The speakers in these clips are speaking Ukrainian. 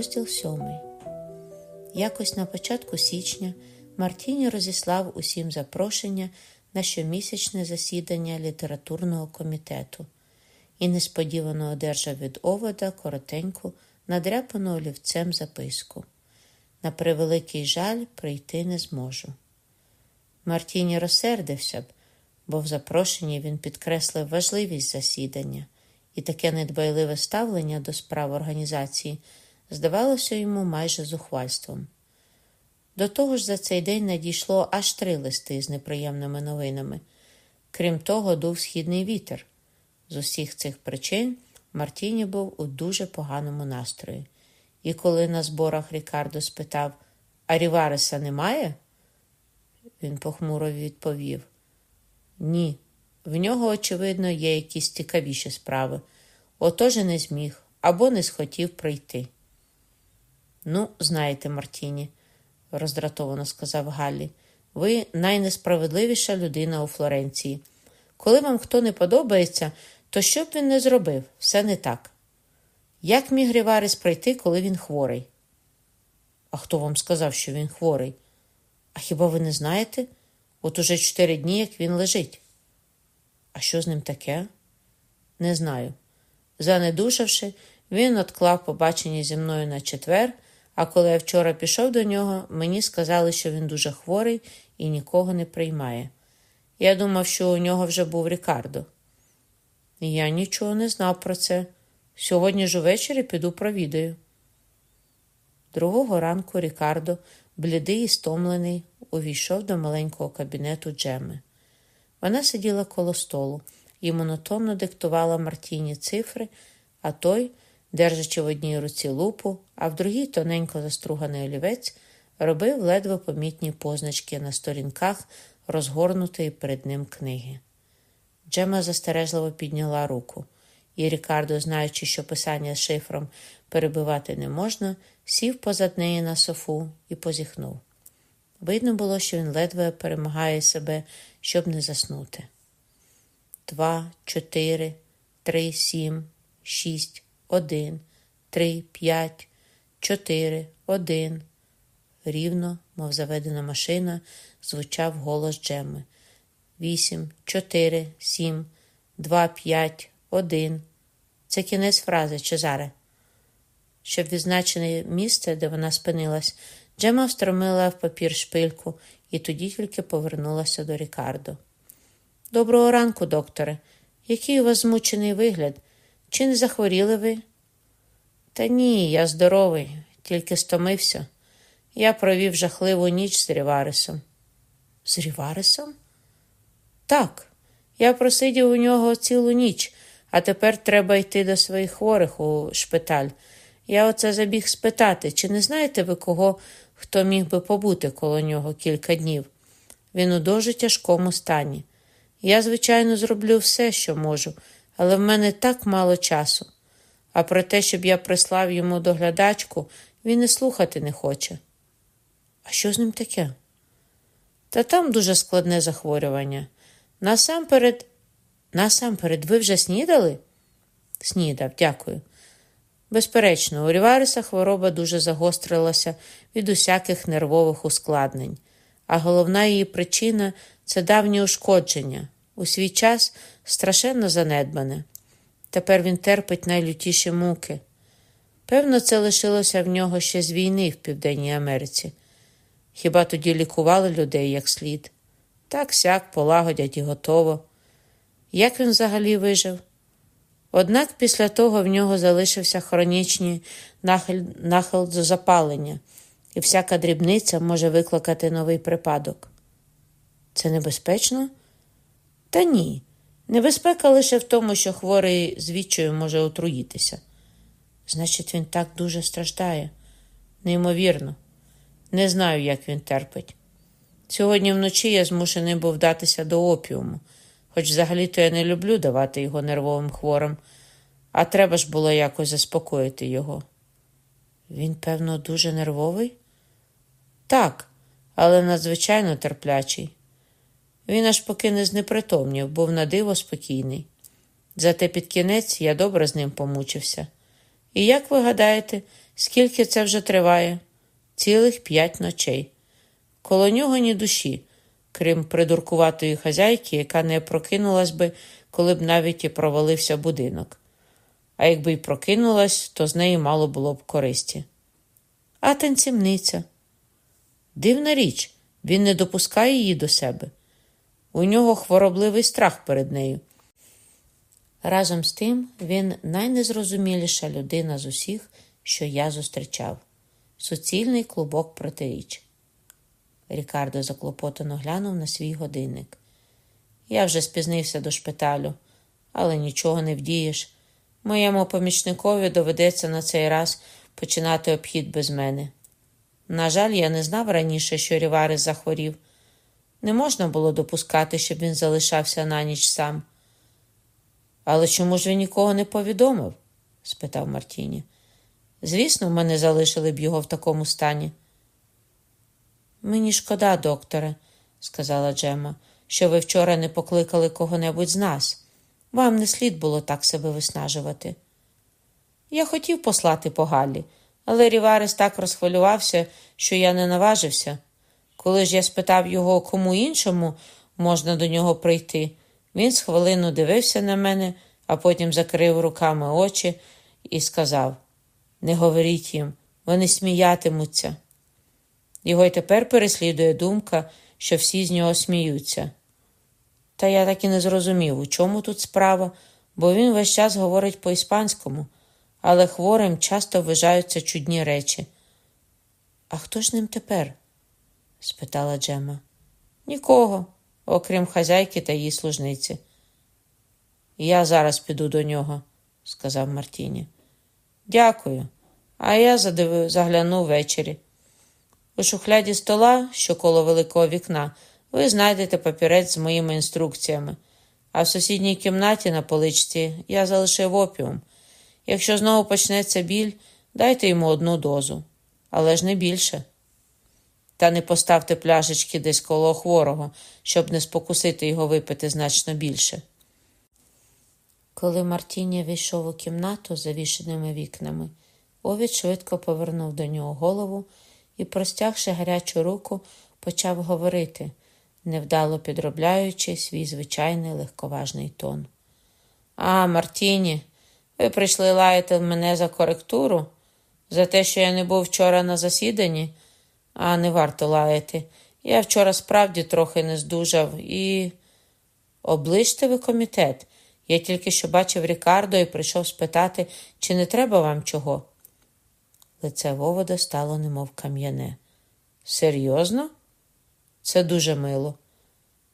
Розділ сьомий. Якось на початку січня Мартіні розіслав усім запрошення на щомісячне засідання літературного комітету і несподівано одержав від овода коротеньку, надряпану олівцем записку. На превеликий жаль, прийти не зможу. Мартіні розсердився б, бо в запрошенні він підкреслив важливість засідання і таке недбайливе ставлення до справ організації здавалося йому майже зухвальством. До того ж, за цей день надійшло аж три листи з неприємними новинами. Крім того, дув східний вітер. З усіх цих причин Мартіні був у дуже поганому настрої. І коли на зборах Рікардо спитав, а Рівареса немає? Він похмуро відповів: Ні, в нього, очевидно, є якісь цікавіші справи. Отож і не зміг або не схотів прийти. Ну, знаєте, Мартіні, роздратовано сказав Галлі, ви найнесправедливіша людина у Флоренції. Коли вам хто не подобається, то що б він не зробив, все не так. Як міг Ріварис прийти, коли він хворий? А хто вам сказав, що він хворий? А хіба ви не знаєте? От уже чотири дні, як він лежить. А що з ним таке? Не знаю. Занедушавши, він отклав побачення зі мною на четвер, а коли я вчора пішов до нього, мені сказали, що він дуже хворий і нікого не приймає. Я думав, що у нього вже був Рікардо. Я нічого не знав про це. Сьогодні ж увечері піду провідаю. Другого ранку Рікардо, блідий і стомлений, увійшов до маленького кабінету Джеми. Вона сиділа коло столу і монотонно диктувала Мартіні цифри, а той, держачи в одній руці лупу, а в другій тоненько заструганий олівець, робив ледве помітні позначки на сторінках розгорнутої перед ним книги. Джема застережливо підняла руку, і Рікардо, знаючи, що писання з шифром перебивати не можна, сів позад неї на софу і позіхнув. Видно було, що він ледве перемагає себе, щоб не заснути. Два, чотири, три, сім, шість, один, три, п'ять, чотири, один. Рівно, мов заведена машина, звучав голос Джеми. Вісім, чотири, сім, два, п'ять, один. Це кінець фрази, Чезаре. Щоб відзначене місце, де вона спинилась, Джема встромила в папір шпильку і тоді тільки повернулася до Рікардо. Доброго ранку, докторе. Який у вас змучений вигляд? Чи не захворіли ви? Та ні, я здоровий, тільки стомився. Я провів жахливу ніч з Ріварисом. З Ріварисом? Так, я просидів у нього цілу ніч, а тепер треба йти до своїх хворих у шпиталь. Я оце забіг спитати, чи не знаєте ви кого, хто міг би побути коло нього кілька днів? Він у дуже тяжкому стані. Я, звичайно, зроблю все, що можу, але в мене так мало часу. А про те, щоб я прислав йому доглядачку, він і слухати не хоче. А що з ним таке? Та там дуже складне захворювання. Насамперед, насамперед, ви вже снідали? Снідав, дякую. Безперечно, у Рівариса хвороба дуже загострилася від усяких нервових ускладнень, а головна її причина це давнє ушкодження, у свій час страшенно занедбане. Тепер він терпить найлютіші муки. Певно, це лишилося в нього ще з війни в Південній Америці. Хіба тоді лікували людей як слід? Так сяк полагодять і готово. Як він взагалі вижив? Однак після того в нього залишився хронічний нахил, нахил до запалення, і всяка дрібниця може викликати новий припадок. Це небезпечно? Та ні. Небезпека лише в тому, що хворий звідчою може отруїтися. Значить, він так дуже страждає. Неймовірно, не знаю, як він терпить. Сьогодні вночі я змушений був датися до опіуму, хоч взагалі-то я не люблю давати його нервовим хворим, а треба ж було якось заспокоїти його. Він, певно, дуже нервовий? Так, але надзвичайно терплячий. Він аж поки не знепритомнів, був на диво спокійний. Зате під кінець я добре з ним помучився. І як ви гадаєте, скільки це вже триває? Цілих п'ять ночей. Коло нього ні душі, крім придуркуватої хазяйки, яка не прокинулась би, коли б навіть і провалився будинок. А якби й прокинулась, то з неї мало було б користі. А танцівниця. Дивна річ, він не допускає її до себе. У нього хворобливий страх перед нею. Разом з тим він найнезрозуміліша людина з усіх, що я зустрічав суцільний клубок протиріч. Рікардо заклопотано глянув на свій годинник. Я вже спізнився до шпиталю, але нічого не вдієш. Моєму помічникові доведеться на цей раз починати обхід без мене. На жаль, я не знав раніше, що Ріварис захворів. Не можна було допускати, щоб він залишався на ніч сам. Але чому ж він нікого не повідомив? спитав Мартіні. Звісно, ми не залишили б його в такому стані. Мені шкода, докторе, сказала Джема, що ви вчора не покликали кого-небудь з нас. Вам не слід було так себе виснажувати. Я хотів послати по Галлі, але Ріварес так розхвилювався, що я не наважився. Коли ж я спитав його, кому іншому можна до нього прийти, він з хвилину дивився на мене, а потім закрив руками очі і сказав: Не говоріть їм, вони сміятимуться. Його й тепер переслідує думка, що всі з нього сміються. Та я так і не зрозумів, у чому тут справа, бо він весь час говорить по-іспанському, але хворим часто вважаються чудні речі. А хто ж ним тепер? Спитала Джема. Нікого, окрім хазяйки та її служниці. Я зараз піду до нього, сказав Мартіні. Дякую, а я загляну ввечері. У шухляді стола, що коло великого вікна, ви знайдете папірець з моїми інструкціями, а в сусідній кімнаті на поличці я залишив опіум. Якщо знову почнеться біль, дайте йому одну дозу, але ж не більше. Та не поставте пляшечки десь коло хворого, щоб не спокусити його випити значно більше. Коли Мартіні війшов у кімнату з завішеними вікнами, Овід швидко повернув до нього голову і, простягши гарячу руку, почав говорити, невдало підробляючи свій звичайний легковажний тон. А, Мартіні, ви прийшли лаяти мене за коректуру, за те, що я не був вчора на засіданні, а не варто лаяти. Я вчора справді трохи не здужав і. Оближте ви комітет. Я тільки що бачив Рікардо і прийшов спитати, чи не треба вам чого. Лице Вовода стало немов кам'яне. Серйозно? Це дуже мило.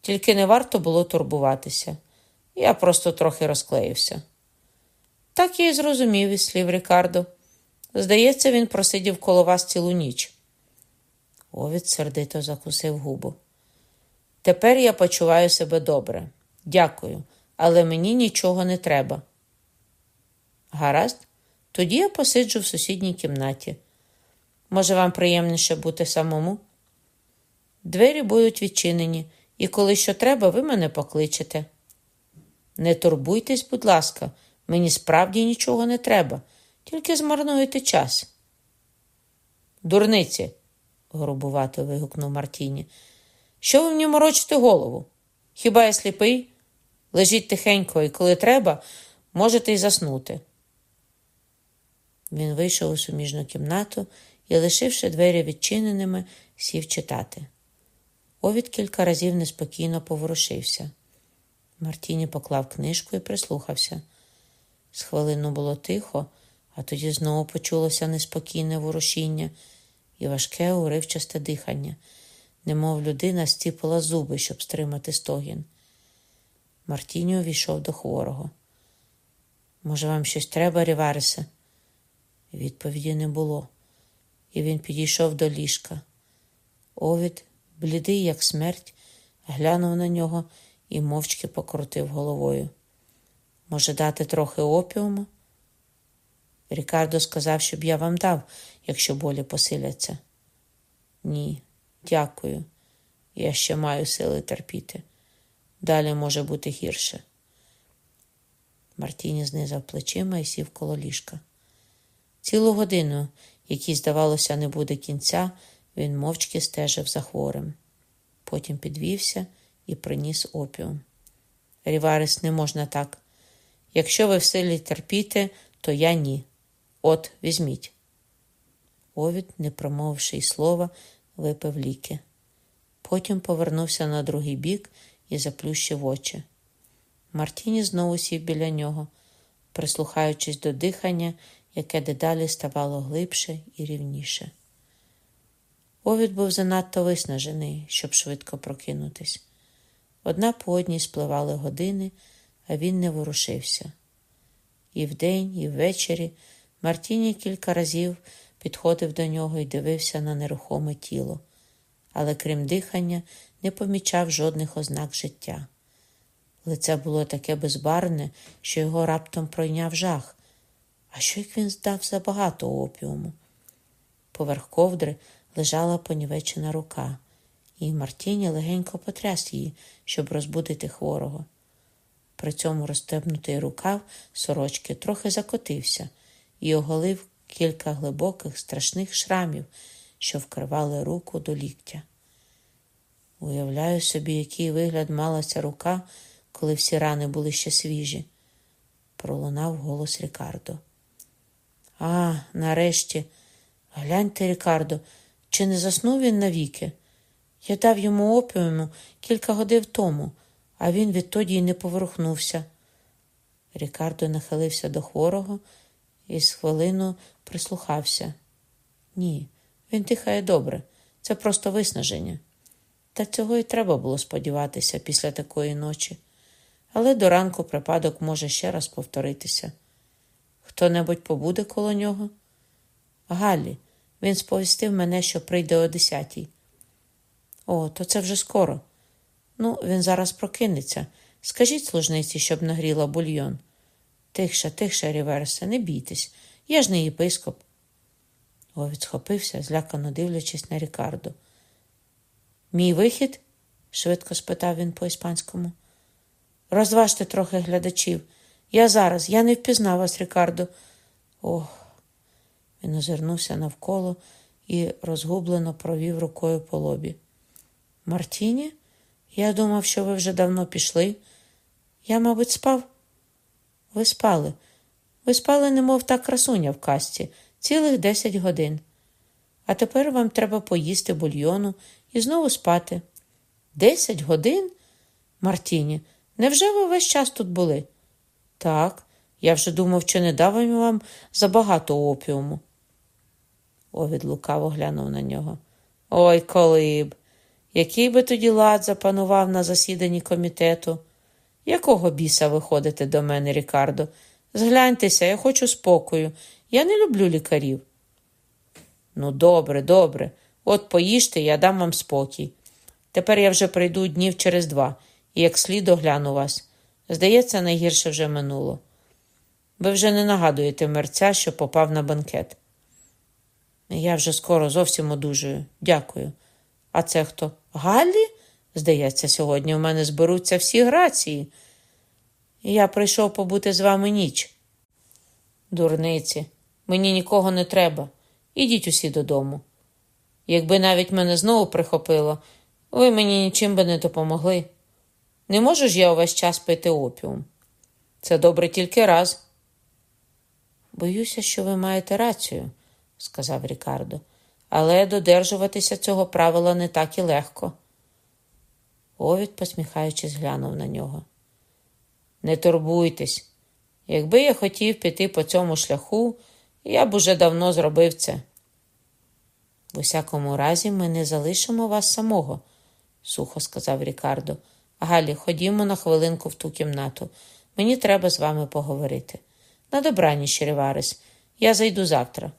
Тільки не варто було турбуватися. Я просто трохи розклеївся. Так я й зрозумів із слів Рікардо. Здається, він просидів коло вас цілу ніч. Овід сердито закусив губу. Тепер я почуваю себе добре. Дякую, але мені нічого не треба. Гаразд, тоді я посиджу в сусідній кімнаті. Може, вам приємніше бути самому? Двері будуть відчинені, і коли що треба, ви мене покличете. Не турбуйтесь, будь ласка, мені справді нічого не треба, тільки змарнуєте час. Дурниці, грубувато вигукнув Мартіні. Що ви мені морочите голову? Хіба я сліпий? Лежіть тихенько, і коли треба, можете й заснути. Він вийшов у суміжну кімнату і, лишивши двері відчиненими, сів читати. Овід кілька разів неспокійно поворушився. Мартіні поклав книжку і прислухався. З хвилину було тихо, а тоді знову почулося неспокійне ворушіння і важке уривчасте дихання, немов людина стіпила зуби, щоб стримати стогін. Мартіні увійшов до хворого. Може, вам щось треба, Ріварисе? Відповіді не було, і він підійшов до ліжка. Овід, блідий, як смерть, глянув на нього і мовчки покрутив головою. Може, дати трохи опіуму? Рікардо сказав, щоб я вам дав, якщо болі посиляться. Ні, дякую. Я ще маю сили терпіти. Далі може бути гірше. Мартіні знизав плечима і сів коло ліжка. Цілу годину, якій, здавалося, не буде кінця, він мовчки стежив за хворим. Потім підвівся і приніс опіум. Ріварис, не можна так. Якщо ви в силі терпіти, то я ні. От, візьміть. Овід, не промовивши й слова, випив ліки. Потім повернувся на другий бік і заплющив очі. Мартіні знову сів біля нього, прислухаючись до дихання, яке дедалі ставало глибше і рівніше. Овід був занадто виснажений, щоб швидко прокинутись. Одна по одній спливали години, а він не ворушився. І вдень, і ввечері Мартіні кілька разів підходив до нього і дивився на нерухоме тіло, але крім дихання, не помічав жодних ознак життя. Лице було таке безбарне, що його раптом пройняв жах. А що як він здав забагато опіуму? Поверх ковдри лежала понівечена рука, і Мартіні легенько потряс її, щоб розбудити хворого. При цьому розтебнутий рукав сорочки трохи закотився і оголив кілька глибоких страшних шрамів, що вкривали руку до ліктя. Уявляю собі, який вигляд мала ця рука, коли всі рани були ще свіжі, пролунав голос Рікардо. А, нарешті, гляньте, Рікардо, чи не заснув він навіки? Я дав йому опіуму кілька годин тому, а він відтоді й не поворухнувся. Рікардо нахилився до хворого і з хвилину прислухався. Ні, він дихає добре, це просто виснаження. Та цього й треба було сподіватися після такої ночі. Але до ранку припадок може ще раз повторитися. Хто небудь побуде коло нього? Галлі, він сповістив мене, що прийде о десятій. О, то це вже скоро. Ну, він зараз прокинеться. Скажіть служниці, щоб нагріла бульйон. Тихше, тихше, Ріверсе, не бійтесь. Я ж не єпископ. Овід схопився, злякано дивлячись на Рікардо. Мій вихід? швидко спитав він по іспанському. Розважте трохи глядачів. Я зараз, я не впізнав вас, Рікардо. Ох. Він озирнувся навколо і розгублено провів рукою по лобі. Мартіні? Я думав, що ви вже давно пішли. Я, мабуть, спав. Ви спали. Ви спали, немов та красуня в касті, цілих десять годин. А тепер вам треба поїсти бульйону і знову спати. Десять годин? Мартіні, невже ви весь час тут були? Так, я вже думав, чи не дав вам забагато опіуму. Овід лукаво глянув на нього. Ой, коли б! Який би тоді лад запанував на засіданні комітету? Якого біса ви ходите до мене, Рікардо? Згляньтеся, я хочу спокою. Я не люблю лікарів. Ну, добре, добре. От поїжте, я дам вам спокій. Тепер я вже прийду днів через два і як слід огляну вас. Здається, найгірше вже минуло. Ви вже не нагадуєте мерця, що попав на банкет. Я вже скоро зовсім одужую. Дякую. А це хто? Галлі? Здається, сьогодні в мене зберуться всі грації. Я прийшов побути з вами ніч. Дурниці, мені нікого не треба. Ідіть усі додому. Якби навіть мене знову прихопило, ви мені нічим би не допомогли. Не можу ж я увесь час пити опіум. Це добре тільки раз. Боюся, що ви маєте рацію, сказав Рікардо, але додержуватися цього правила не так і легко. Овід, посміхаючись, глянув на нього. Не турбуйтесь. Якби я хотів піти по цьому шляху, я б уже давно зробив це. В усякому разі, ми не залишимо вас самого, сухо сказав Рікардо. Галі, ходімо на хвилинку в ту кімнату. Мені треба з вами поговорити. На добраніч, Ріварис, я зайду завтра.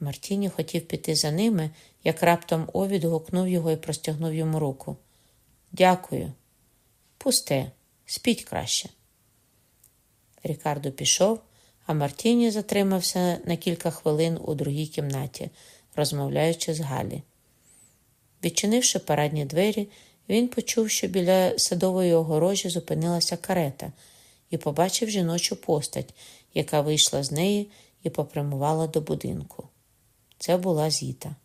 Мартіні хотів піти за ними, як раптом Овід гукнув його і простягнув йому руку. Дякую. Пусте, спіть краще. Рікардо пішов, а Мартіні затримався на кілька хвилин у другій кімнаті, розмовляючи з Галі. Відчинивши парадні двері, він почув, що біля садової огорожі зупинилася карета, і побачив жіночу постать, яка вийшла з неї і попрямувала до будинку. Це була Зіта.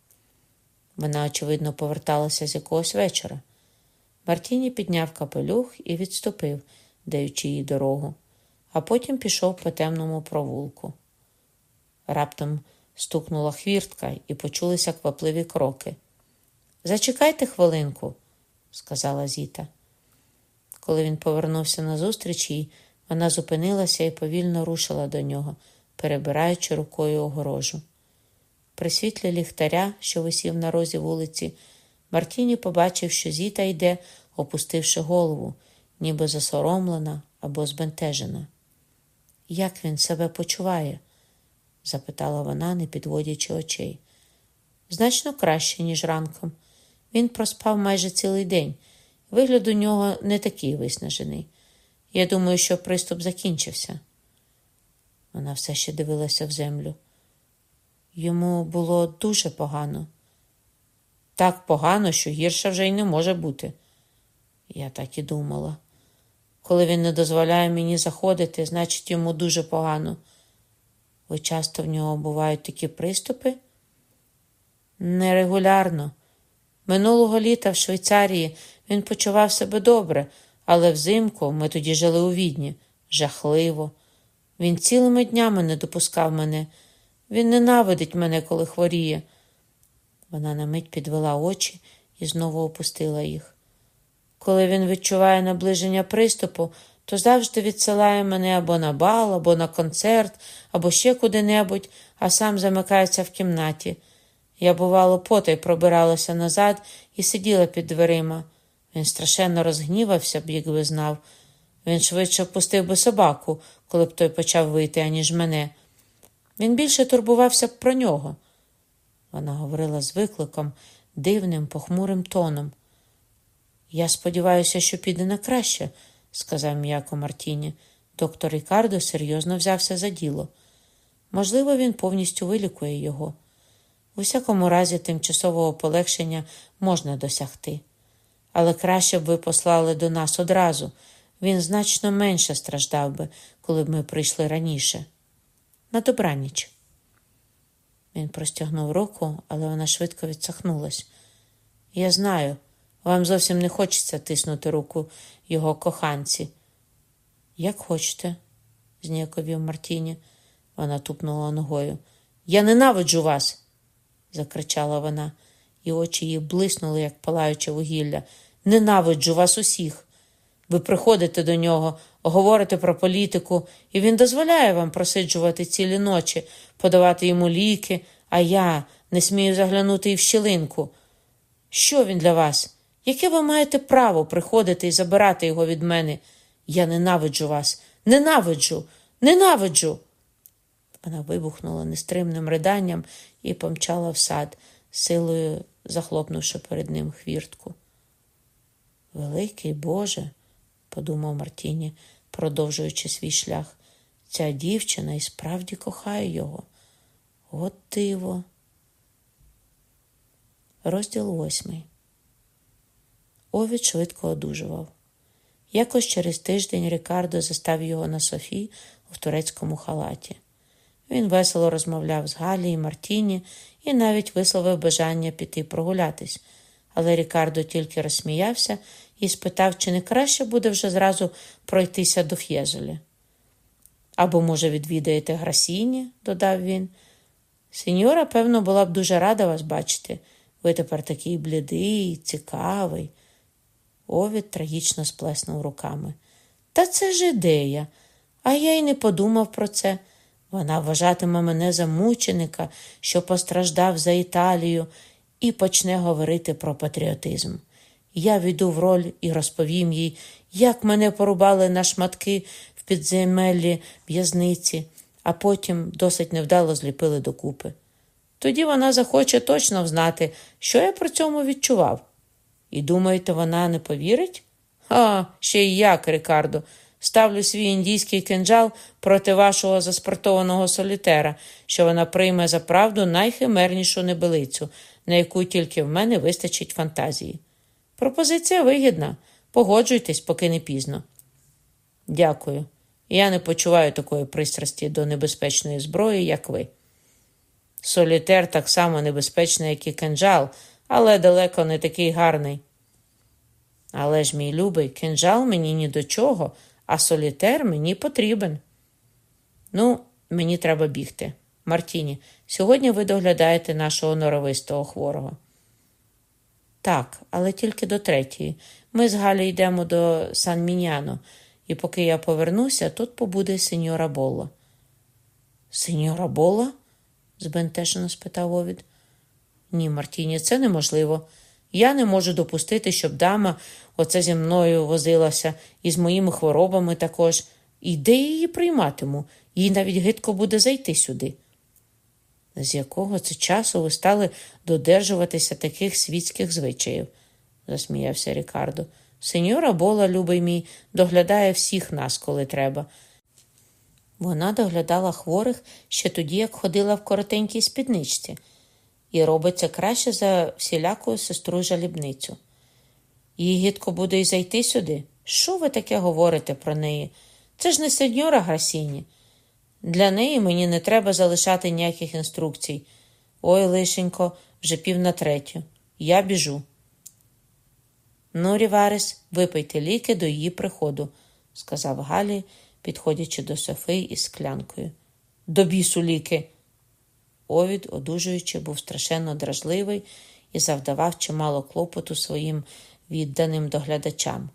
Вона, очевидно, поверталася з якогось вечора. Мартіні підняв капелюх і відступив, даючи їй дорогу, а потім пішов по темному провулку. Раптом стукнула хвіртка і почулися квапливі кроки. Зачекайте хвилинку, сказала Зіта. Коли він повернувся назустріч їй, вона зупинилася і повільно рушила до нього, перебираючи рукою огорожу. При світлі ліхтаря, що висів на розі вулиці, Мартіні побачив, що Зіта йде, опустивши голову, ніби засоромлена або збентежена. Як він себе почуває? запитала вона, не підводячи очей. Значно краще, ніж ранком. Він проспав майже цілий день. Вигляд у нього не такий виснажений. Я думаю, що приступ закінчився. Вона все ще дивилася в землю. Йому було дуже погано. Так погано, що гірше вже й не може бути. Я так і думала. Коли він не дозволяє мені заходити, значить йому дуже погано. Ви часто в нього бувають такі приступи? Нерегулярно. Минулого літа в Швейцарії він почував себе добре, але взимку ми тоді жили у відні. Жахливо. Він цілими днями не допускав мене. Він ненавидить мене, коли хворіє. Вона на мить підвела очі і знову опустила їх. Коли він відчуває наближення приступу, то завжди відсилає мене або на бал, або на концерт, або ще куди-небудь, а сам замикається в кімнаті. Я, бувало, потай пробиралася назад і сиділа під дверима. Він страшенно розгнівався б, якби знав. Він швидше впустив би собаку, коли б той почав вийти, аніж мене. Він більше турбувався б про нього. Вона говорила з викликом, дивним, похмурим тоном. Я сподіваюся, що піде на краще, сказав м'яко Мартіні. Доктор Рікардо серйозно взявся за діло. Можливо, він повністю вилікує його. У всякому разі, тимчасового полегшення можна досягти. Але краще б ви послали до нас одразу. Він значно менше страждав би, коли б ми прийшли раніше. На добраніч. Він простягнув руку, але вона швидко відсахнулась. Я знаю, вам зовсім не хочеться тиснути руку його коханці. Як хочете, зніяковів Мартіні. Вона тупнула ногою. Я ненавиджу вас, закричала вона, і очі її блиснули, як палаюче вугілля. Ненавиджу вас усіх. Ви приходите до нього, говорите про політику, і він дозволяє вам просиджувати цілі ночі, подавати йому ліки, а я не смію заглянути і в щілинку. Що він для вас? Яке ви маєте право приходити і забирати його від мене? Я ненавиджу вас, ненавиджу, ненавиджу. Вона вибухнула нестримним риданням і помчала в сад, силою захлопнувши перед ним хвіртку. Великий Боже, подумав Мартіні, продовжуючи свій шлях, ця дівчина і справді кохає його. От диво. Розділ восьмий. Овід швидко одужував. Якось через тиждень Рікардо застав його на Софі в турецькому халаті. Він весело розмовляв з Галі і Мартіні і навіть висловив бажання піти прогулятись, але Рікардо тільки розсміявся і спитав, чи не краще буде вже зразу пройтися до Ф'єзолі. Або, може, відвідаєте Грасіні, додав він. Сеньора, певно, була б дуже рада вас бачити. Ви тепер такий блідий, цікавий. Овід трагічно сплеснув руками. Та це ж ідея, а я й не подумав про це. Вона вважатиме мене за мученика, що постраждав за Італію, і почне говорити про патріотизм. Я війду в роль і розповім їй, як мене порубали на шматки в підземеллі в'язниці, а потім досить невдало зліпили докупи. Тоді вона захоче точно знати, що я при цьому відчував. І думаєте, вона не повірить? А, ще й як, Рикардо. Ставлю свій індійський кинджал проти вашого заспортованого солітера, що вона прийме за правду найхимернішу небелицю, на яку тільки в мене вистачить фантазії. Пропозиція вигідна. Погоджуйтесь, поки не пізно. Дякую. я не почуваю такої пристрасті до небезпечної зброї, як ви. Солітер так само небезпечний, як і кинджал, але далеко не такий гарний. Але ж, мій любий, кинджал мені ні до чого, а солітер мені потрібен. Ну, мені треба бігти. Мартіні, сьогодні ви доглядаєте нашого норовистого хворого. Так, але тільки до третьої. Ми з Галі йдемо до Сан Міняно, і поки я повернуся, тут побуде сеньора Болла. Сеньора Болла? збентежено спитав Овід. Ні, Мартіні, це неможливо. Я не можу допустити, щоб дама оце зі мною возилася і з моїми хворобами також. І де я її прийматиму? Їй навіть гидко буде зайти сюди. З якого це часу ви стали додержуватися таких світських звичаїв? засміявся Рікардо. Сеньора Бола, любий мій, доглядає всіх нас, коли треба. Вона доглядала хворих ще тоді, як ходила в коротенькій спідничці, і робиться краще за всіляку сестру жалібницю. Їй гідко буде й зайти сюди. Що ви таке говорите про неї? Це ж не сеньора Грасіні. Для неї мені не треба залишати ніяких інструкцій. Ой, лишенько, вже пів на третю. Я біжу. Ну, Ріварес, випийте ліки до її приходу, сказав Галі, підходячи до Софи із склянкою. До бісу ліки. Овід, одужуючи, був страшенно дражливий і завдавав чимало клопоту своїм відданим доглядачам.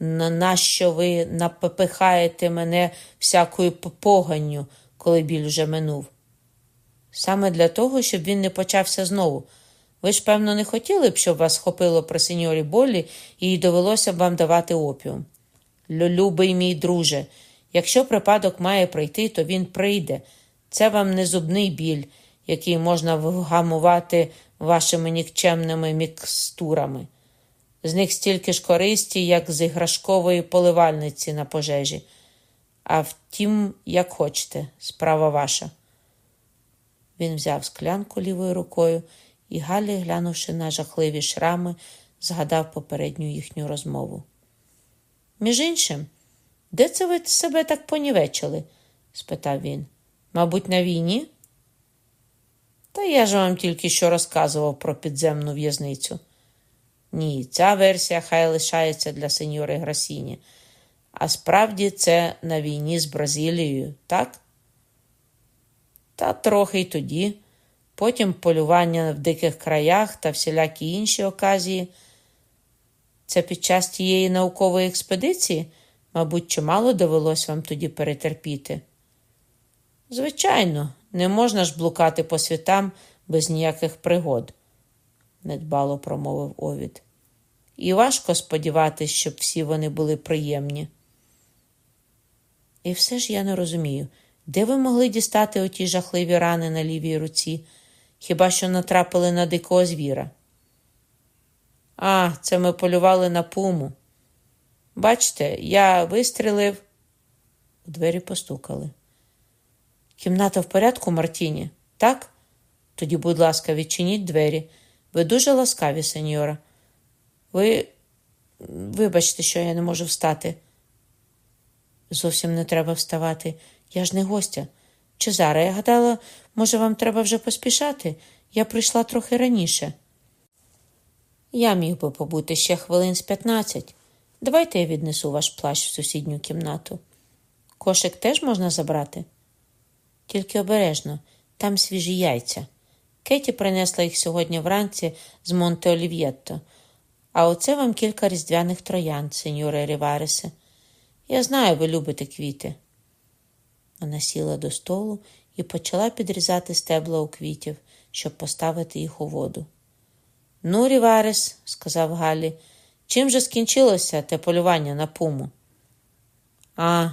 На нащо ви напепихаєте мене всякою поганню, коли біль уже минув? Саме для того, щоб він не почався знову. Ви ж, певно, не хотіли б, щоб вас схопило при сеньорі Болі і довелося б вам давати опіум. Любий мій друже, якщо припадок має прийти, то він прийде. Це вам не зубний біль, який можна вгамувати вашими нікчемними мікстурами. З них стільки ж користі, як з іграшкової поливальниці на пожежі. А втім, як хочете, справа ваша. Він взяв склянку лівою рукою і Галі, глянувши на жахливі шрами, згадав попередню їхню розмову. Між іншим, де це ви себе так понівечили? спитав він. Мабуть, на війні? Та я ж вам тільки що розказував про підземну в'язницю. Ні, ця версія хай лишається для сеньори Грасіні. А справді це на війні з Бразилією, так? Та трохи й тоді, потім полювання в диких краях та всілякі інші оказії. Це під час тієї наукової експедиції, мабуть, чимало довелось вам тоді перетерпіти. Звичайно, не можна ж блукати по світам без ніяких пригод, недбало промовив Овід. І важко сподіватися, щоб всі вони були приємні. І все ж я не розумію, де ви могли дістати оті жахливі рани на лівій руці, хіба що натрапили на дикого звіра? А, це ми полювали на пуму. Бачите, я вистрілив. У двері постукали. Кімната в порядку, Мартіні, так? Тоді, будь ласка, відчиніть двері. Ви дуже ласкаві, сеньора. Ви, вибачте, що я не можу встати. Зовсім не треба вставати. Я ж не гостя. Чезаре, я гадала, може, вам треба вже поспішати? Я прийшла трохи раніше. Я міг би побути ще хвилин з п'ятнадцять. Давайте я віднесу ваш плащ в сусідню кімнату. Кошик теж можна забрати? Тільки обережно, там свіжі яйця. Кеті принесла їх сьогодні вранці з Монте Олів'єтто. А оце вам кілька різдвяних троянд, сеньоре Ріваресе. Я знаю, ви любите квіти. Вона сіла до столу і почала підрізати стебла у квітів, щоб поставити їх у воду. Ну, Ріварес, сказав Галі, чим же скінчилося те полювання на пуму? А,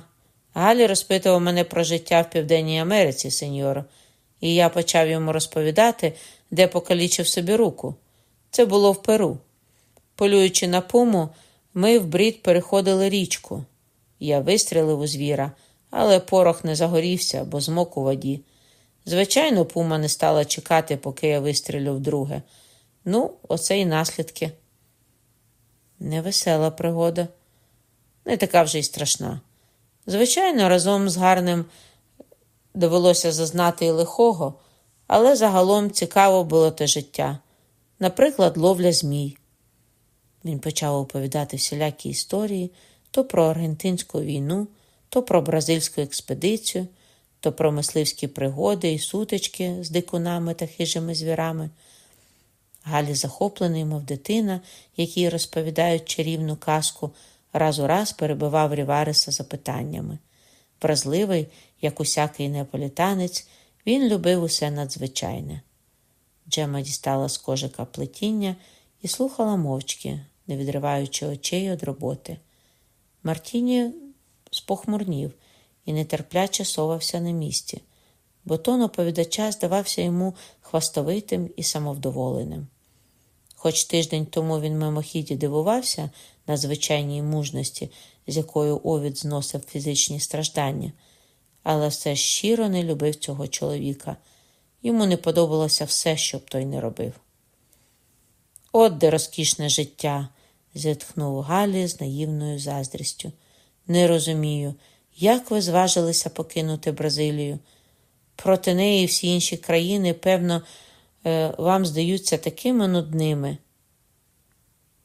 Галі розпитував мене про життя в Південній Америці, сеньоро, і я почав йому розповідати, де покалічив собі руку. Це було в Перу. Полюючи на пуму, ми в брід переходили річку. Я вистрілив у звіра, але порох не загорівся, бо змок у воді. Звичайно, пума не стала чекати, поки я вистрілю вдруге. Ну, оце й наслідки. Невесела пригода, не така вже й страшна. Звичайно, разом з гарним довелося зазнати і лихого, але загалом цікаво було те життя. Наприклад, ловля змій. Він почав оповідати всілякі історії то про аргентинську війну, то про бразильську експедицію, то про мисливські пригоди і сутички з дикунами та хижими звірами. Галі, захоплений, мов дитина, якій розповідають чарівну казку, раз у раз перебивав Рівариса запитаннями. Вразливий, як усякий неаполітанець, він любив усе надзвичайне. Джема дістала з кожика плетіння і слухала мовчки, не відриваючи очей від роботи. Мартіні спохмурнів і нетерпляче совався на місці, бо тон оповідача здавався йому хвастовитим і самовдоволеним. Хоч тиждень тому він мимохіді дивувався на звичайній мужності, з якою Овід зносив фізичні страждання, але все щиро не любив цього чоловіка. Йому не подобалося все, що б той не робив. От де розкішне життя, зітхнув Галі з наївною заздрістю. Не розумію, як ви зважилися покинути Бразилію. Проти неї всі інші країни, певно, е, вам здаються такими нудними.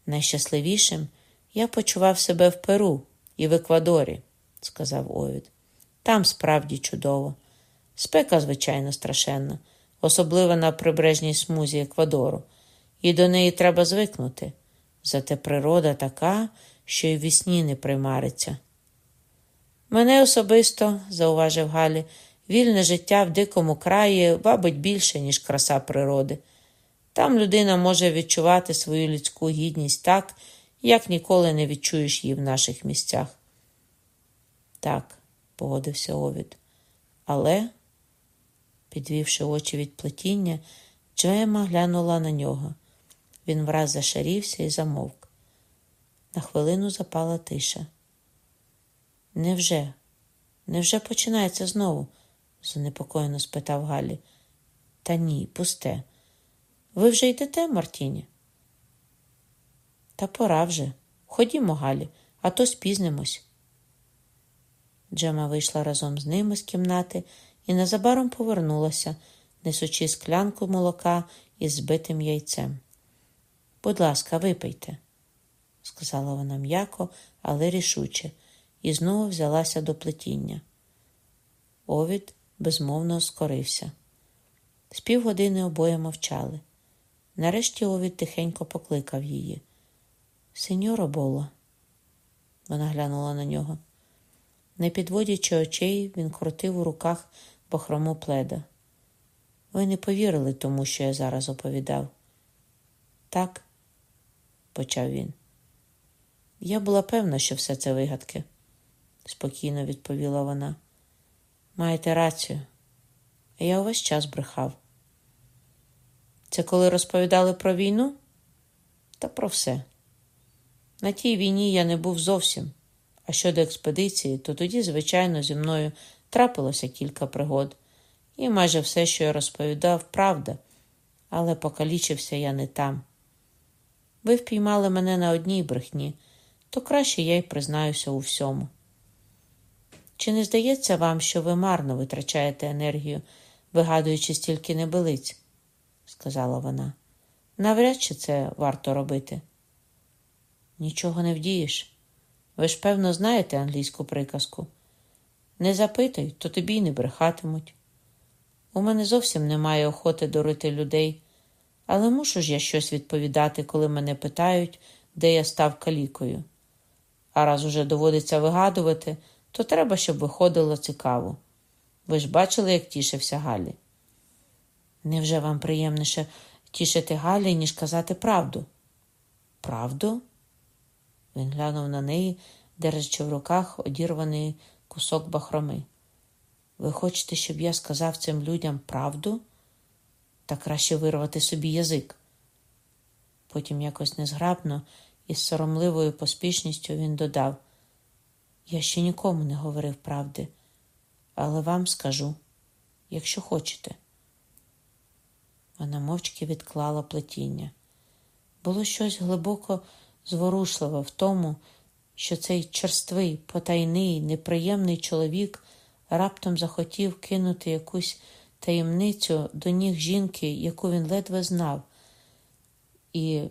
Найщасливішим я почував себе в Перу і в Еквадорі, сказав Овід. Там справді чудово. Спека, звичайно, страшенна, особливо на прибережній смузі Еквадору, і до неї треба звикнути. Зате природа така, що й вісні не примариться. Мене особисто, зауважив Галі, вільне життя в дикому краї, вабить більше, ніж краса природи. Там людина може відчувати свою людську гідність так, як ніколи не відчуєш її в наших місцях. Так, погодився Овід. Але, підвівши очі від плетіння, Джема глянула на нього. Він враз зашарівся і замовк. На хвилину запала тиша. Невже? Невже починається знову? занепокоєно спитав Галі. Та ні, пусте. Ви вже йдете, Мартіні? Та пора вже. Ходімо, Галі, а то спізнимось. Джема вийшла разом з ними з кімнати і незабаром повернулася, несучи склянку молока із збитим яйцем. Будь ласка, випийте, сказала вона м'яко, але рішуче, і знову взялася до плетіння. Овід безмовно скорився. З півгодини обоє мовчали. Нарешті Овід тихенько покликав її. Сеньоро Боло. Вона глянула на нього. Не підводячи очей, він крутив у руках бахрому пледа. Ви не повірили тому, що я зараз оповідав. Так, почав він. Я була певна, що все це вигадки, спокійно відповіла вона. Маєте рацію, я увесь час брехав. Це коли розповідали про війну? Та про все. На тій війні я не був зовсім. А щодо експедиції, то тоді, звичайно, зі мною трапилося кілька пригод, і майже все, що я розповідав, правда, але покалічився я не там. Ви впіймали мене на одній брехні, то краще я й признаюся у всьому. Чи не здається вам, що ви марно витрачаєте енергію, вигадуючи стільки небелиць? сказала вона. Навряд чи це варто робити. Нічого не вдієш. Ви ж, певно, знаєте англійську приказку. Не запитай, то тобі й не брехатимуть. У мене зовсім немає охоти дурити людей, але мушу ж я щось відповідати, коли мене питають, де я став калікою. А раз уже доводиться вигадувати, то треба, щоб виходило цікаво. Ви ж бачили, як тішився Галі. Невже вам приємніше тішити Галі, ніж казати правду? Правду? Він глянув на неї, держачи в руках одірваний кусок бахроми. Ви хочете, щоб я сказав цим людям правду? Та краще вирвати собі язик. Потім якось незграбно і з соромливою поспішністю він додав: Я ще нікому не говорив правди, але вам скажу, якщо хочете. Вона мовчки відклала плетіння. Було щось глибоко зворушливе в тому, що цей черствий, потайний, неприємний чоловік раптом захотів кинути якусь таємницю до ніг жінки, яку він ледве знав, і,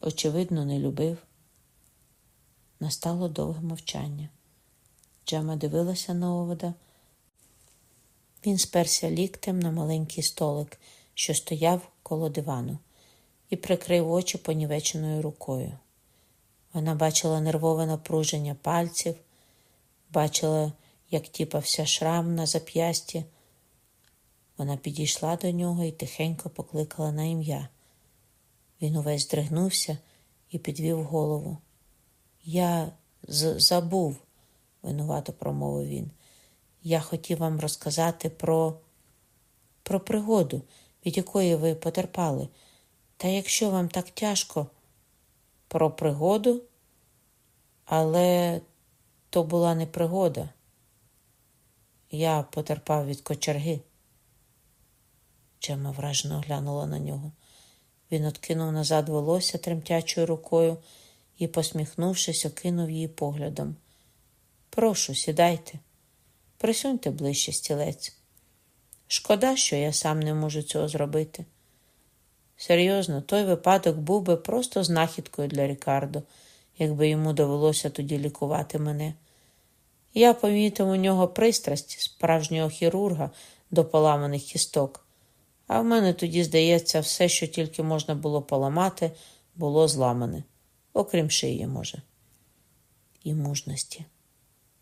очевидно, не любив. Настало довге мовчання. Джема дивилася на овода. Він сперся ліктем на маленький столик, що стояв коло дивану, і прикрив очі понівеченою рукою. Вона бачила нервове напруження пальців, бачила, як тіпався шрам на зап'ясті. Вона підійшла до нього і тихенько покликала на ім'я. Він увесь здригнувся і підвів голову. Я забув, винувато промовив він. Я хотів вам розказати про про пригоду, від якої ви потерпали. Та якщо вам так тяжко, про пригоду, але то була не пригода. Я потерпав від кочерги. Джема вражено глянула на нього. Він откинув назад волосся тремтячою рукою і, посміхнувшись, окинув її поглядом. Прошу, сідайте, присуньте ближче стілець. Шкода, що я сам не можу цього зробити. Серйозно, той випадок був би просто знахідкою для Рікардо, якби йому довелося тоді лікувати мене. Я помітив у нього пристрасть справжнього хірурга до поламаних кісток, а в мене тоді, здається, все, що тільки можна було поламати, було зламане, окрім шиї, може. І мужності,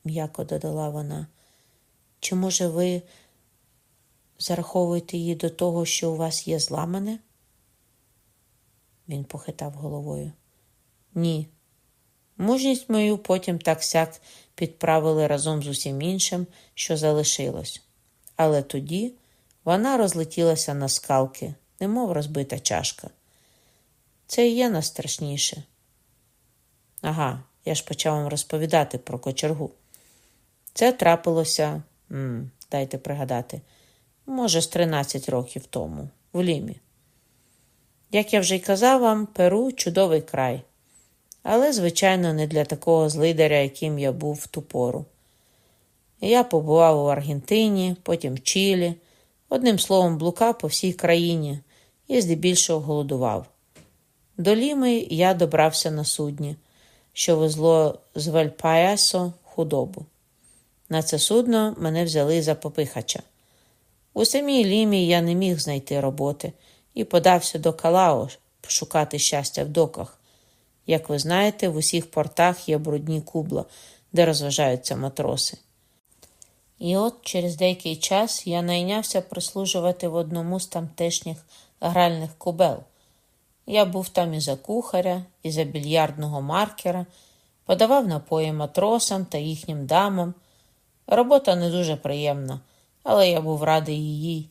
м'яко додала вона. Чи, може, ви зараховуєте її до того, що у вас є зламане? Він похитав головою. Ні. Мужність мою потім так сяк підправили разом з усім іншим, що залишилось. Але тоді вона розлетілася на скалки, немов розбита чашка. Це і є найстрашніше. Ага, я ж почав вам розповідати про кочергу. Це трапилося, м, дайте пригадати, може, з 13 років тому, в Лімі. Як я вже й казав вам, Перу чудовий край. Але, звичайно, не для такого злидаря, яким я був в ту пору. Я побував у Аргентині, потім в Чилі, одним словом, блукав по всій країні і здебільшого голодував. До Ліми я добрався на судні, що везло з Вельпаесо худобу. На це судно мене взяли за попихача. У самій Лімі я не міг знайти роботи і подався до Калао пошукати щастя в доках. Як ви знаєте, в усіх портах є брудні кубла, де розважаються матроси. І от через деякий час я найнявся прислужувати в одному з тамтешніх гральних кубел. Я був там і за кухаря, і за більярдного маркера, подавав напої матросам та їхнім дамам. Робота не дуже приємна, але я був радий її.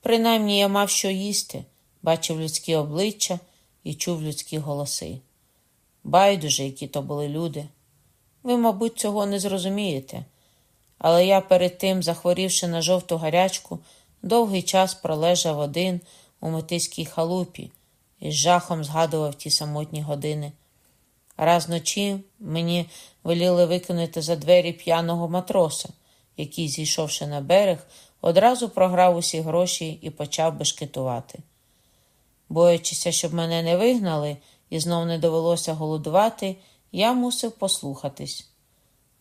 Принаймні я мав що їсти, бачив людські обличчя і чув людські голоси. Байдуже, які то були люди. Ви, мабуть, цього не зрозумієте, але я перед тим, захворівши на жовту гарячку, довгий час пролежав один у метиській халупі і з жахом згадував ті самотні години. Раз ночі мені веліли викинути за двері п'яного матроса, який, зійшовши на берег, одразу програв усі гроші і почав бешкетувати. Боячися, щоб мене не вигнали і знов не довелося голодувати, я мусив послухатись.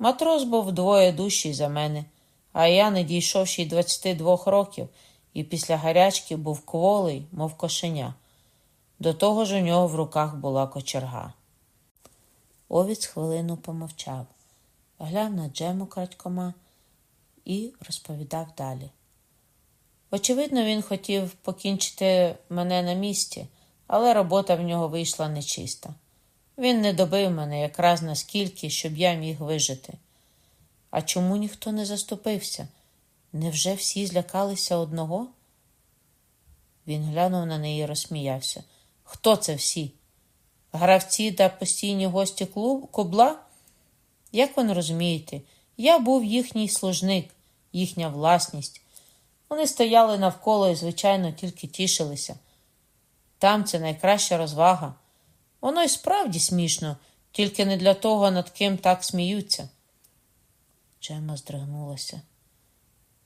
Матрос був вдвоє дужчий за мене, а я, не дійшовши й 22 років, і після гарячки був кволий, мов кошеня. До того ж у нього в руках була кочерга. Овіць хвилину помовчав, глянув на Джему крадькома і розповідав далі. Очевидно, він хотів покінчити мене на місці, але робота в нього вийшла нечиста. Він не добив мене якраз наскільки, щоб я міг вижити. А чому ніхто не заступився? Невже всі злякалися одного? Він глянув на неї і розсміявся. Хто це всі? Гравці та постійні гості клуб, кобла? Як ви не розумієте, я був їхній служник, їхня власність. Вони стояли навколо і, звичайно, тільки тішилися. Там це найкраща розвага. Воно й справді смішно, тільки не для того, над ким так сміються. Джема здригнулася.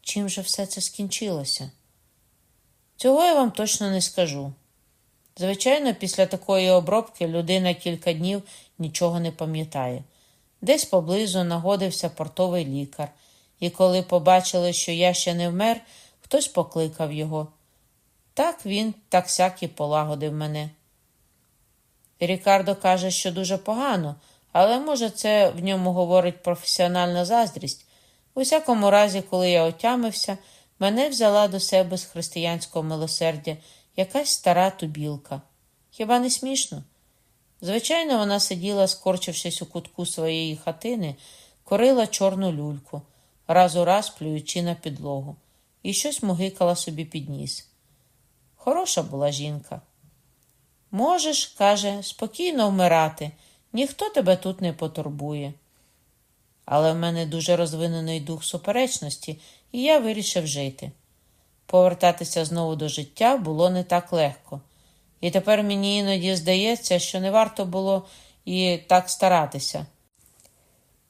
Чим же все це скінчилося? Цього я вам точно не скажу. Звичайно, після такої обробки людина кілька днів нічого не пам'ятає. Десь поблизу нагодився портовий лікар, і коли побачили, що я ще не вмер, хтось покликав його. Так він так сяк і полагодив мене. Рікардо каже, що дуже погано, але, може, це в ньому говорить професіональна заздрість. У всякому разі, коли я отямився, мене взяла до себе з християнського милосердя якась стара тубілка. Хіба не смішно? Звичайно, вона сиділа, скорчившись у кутку своєї хатини, корила чорну люльку, раз у раз плюючи на підлогу, і щось мугикала собі під ніс. Хороша була жінка. Можеш, каже, спокійно вмирати, ніхто тебе тут не потурбує. Але в мене дуже розвинений дух суперечності, і я вирішив жити. Повертатися знову до життя було не так легко. І тепер мені іноді здається, що не варто було і так старатися.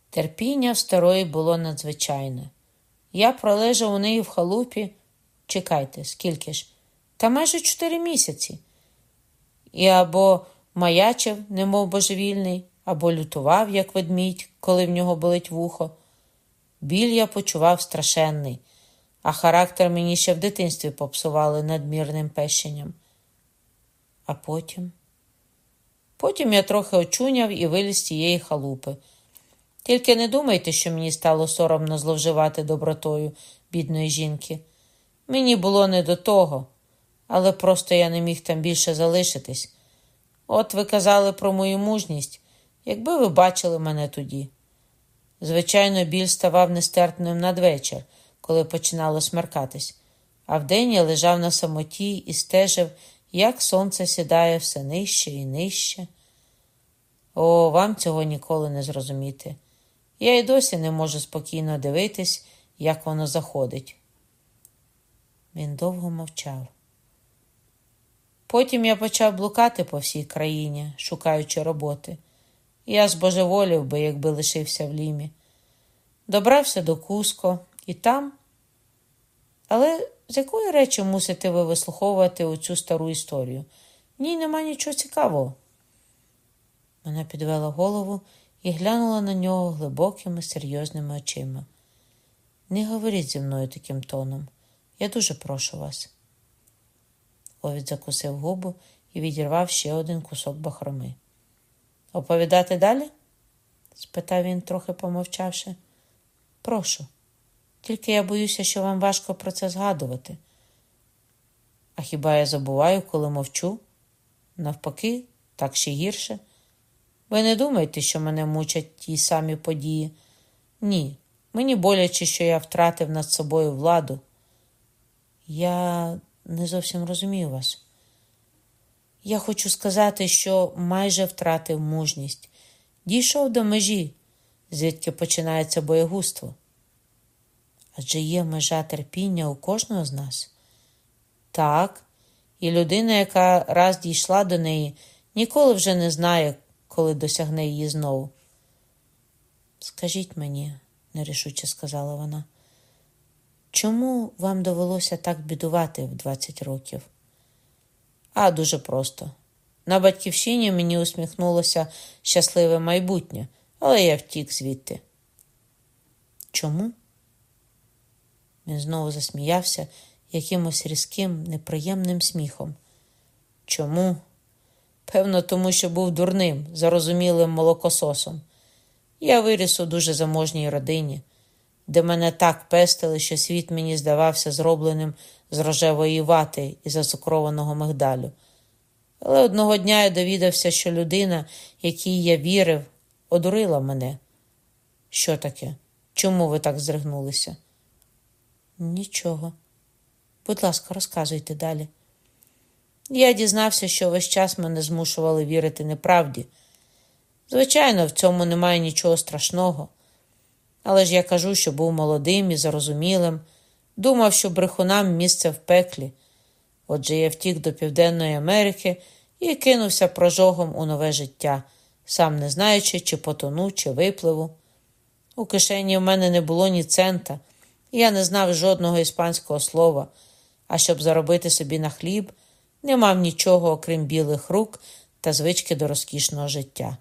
Терпіння в старої було надзвичайне. Я пролежав у неї в халупі, чекайте, скільки ж, та майже чотири місяці. І або маячив, немов божевільний, або лютував, як ведмідь, коли в нього болить вухо. Біль я почував страшенний, а характер мені ще в дитинстві попсували надмірним пещенням. А потім. Потім я трохи очуняв і виліз тієї халупи. Тільки не думайте, що мені стало соромно зловживати добротою бідної жінки. Мені було не до того, але просто я не міг там більше залишитись. От ви казали про мою мужність, якби ви бачили мене тоді. Звичайно, біль ставав нестерпним надвечір, коли починало смеркатись, а вдень я лежав на самоті і стежив, як сонце сідає все нижче і нижче. О, вам цього ніколи не зрозуміти. Я й досі не можу спокійно дивитись, як воно заходить. Він довго мовчав. Потім я почав блукати по всій країні, шукаючи роботи. Я збожеволів би, якби лишився в лімі. Добрався до Куско і там. Але з якої речі мусите ви вислуховувати оцю стару історію? В ній нема нічого цікавого. Вона підвела голову і глянула на нього глибокими, серйозними очима. Не говоріть зі мною таким тоном. Я дуже прошу вас. Овід закусив губу і відірвав ще один кусок бахроми. Оповідати далі? спитав він, трохи помовчавши. Прошу. Тільки я боюся, що вам важко про це згадувати. А хіба я забуваю, коли мовчу? Навпаки, так ще гірше. Ви не думаєте, що мене мучать ті самі події? Ні, мені боляче, що я втратив над собою владу. Я не зовсім розумію вас. Я хочу сказати, що майже втратив мужність, дійшов до межі, звідки починається боєгуство. Адже є межа терпіння у кожного з нас. Так, і людина, яка раз дійшла до неї, ніколи вже не знає, коли досягне її знову. Скажіть мені, нерішуче сказала вона, чому вам довелося так бідувати в 20 років? А дуже просто. На батьківщині мені усміхнулося щасливе майбутнє, але я втік звідти. Чому? Він знову засміявся якимось різким, неприємним сміхом. Чому? Певно, тому що був дурним, зарозумілим молокососом. Я виріс у дуже заможній родині, де мене так пестили, що світ мені здавався зробленим з рожевої вати і зацукрованого мигдалю. Але одного дня я довідався, що людина, якій я вірив, одурила мене. Що таке? Чому ви так здригнулися? Нічого. Будь ласка, розказуйте далі. Я дізнався, що весь час мене змушували вірити неправді. Звичайно, в цьому немає нічого страшного. Але ж я кажу, що був молодим і зарозумілим, думав, що брехунам місце в пеклі. Отже, я втік до Південної Америки і кинувся прожогом у нове життя, сам не знаючи, чи потону, чи випливу. У кишені в мене не було ні цента, і я не знав жодного іспанського слова, а щоб заробити собі на хліб, не мав нічого, окрім білих рук та звички до розкішного життя.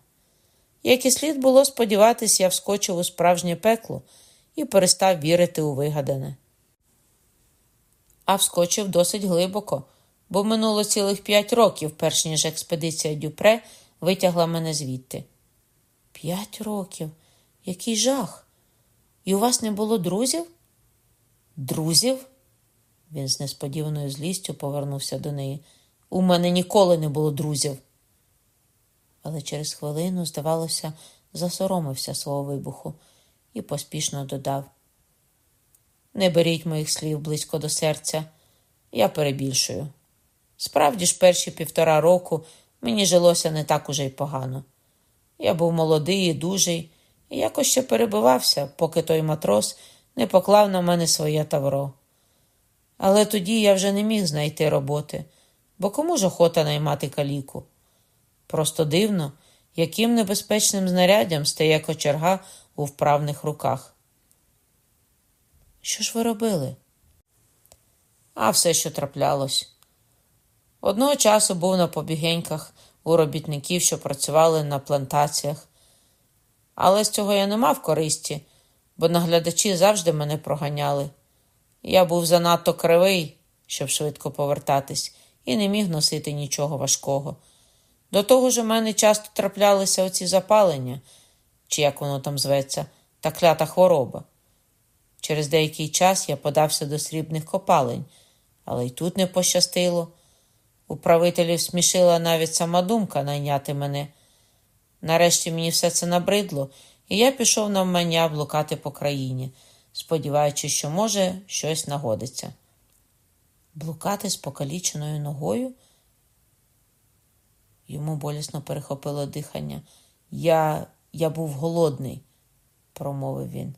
Як і слід було сподіватись, я вскочив у справжнє пекло і перестав вірити у вигадане. А вскочив досить глибоко, бо минуло цілих п'ять років, перш ніж експедиція Дюпре витягла мене звідти. П'ять років. Який жах. І у вас не було друзів? Друзів? Він з несподіваною злістю повернувся до неї. У мене ніколи не було друзів. Але через хвилину, здавалося, засоромився свого вибуху і поспішно додав: Не беріть моїх слів близько до серця, я перебільшую. Справді ж, перші півтора року мені жилося не так уже й погано. Я був молодий і дужий, і якось ще перебивався, поки той матрос не поклав на мене своє тавро. Але тоді я вже не міг знайти роботи, бо кому ж охота наймати каліку? Просто дивно, яким небезпечним знаряддям стає кочерга у вправних руках. Що ж ви робили? А все, що траплялось. Одного часу був на побігеньках у робітників, що працювали на плантаціях. Але з цього я не мав користі, бо наглядачі завжди мене проганяли. Я був занадто кривий, щоб швидко повертатись, і не міг носити нічого важкого. До того ж у мене часто траплялися оці запалення, чи як воно там зветься, та клята хвороба. Через деякий час я подався до срібних копалень, але й тут не пощастило. Управителів смішила навіть сама думка найняти мене. Нарешті мені все це набридло, і я пішов навмання блукати по країні, сподіваючись, що, може, щось нагодиться. Блукати з покаліченою ногою? Йому болісно перехопило дихання. Я я був голодний, промовив він.